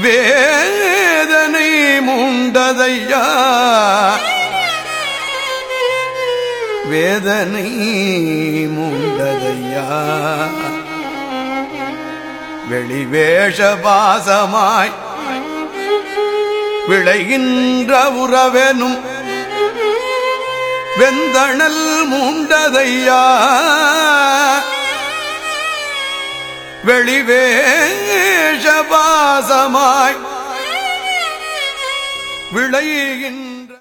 வேதனை மூண்டதையா? வேதனை மூண்டதையா? வெளிவேஷபாசமாய் விளைகின்ற உறவெனும் வெந்தணல் மூண்டதையா? வெளிவே விளைகின்ற